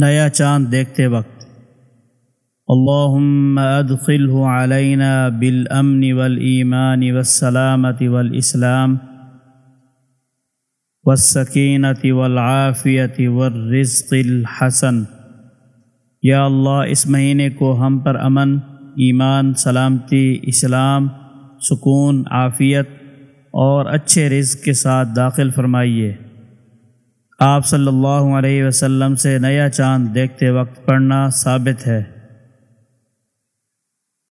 نیا چاند دیکھتے وقت۔ اللهم ادخله علينا بالامن والايمان والسلامه والاسلام والسکینة والعافیة والرزق الحسن۔ یا اللہ، اس مہینے کو ہم پر امن، ایمان، سلامتی، اسلام، سکون، عافیت اور اچھے رزق کے ساتھ داخل فرمائیے۔ آپ صلی اللہ علیہ وسلم سے نیا چاند دیکھتے وقت پڑھنا ثابت ہے۔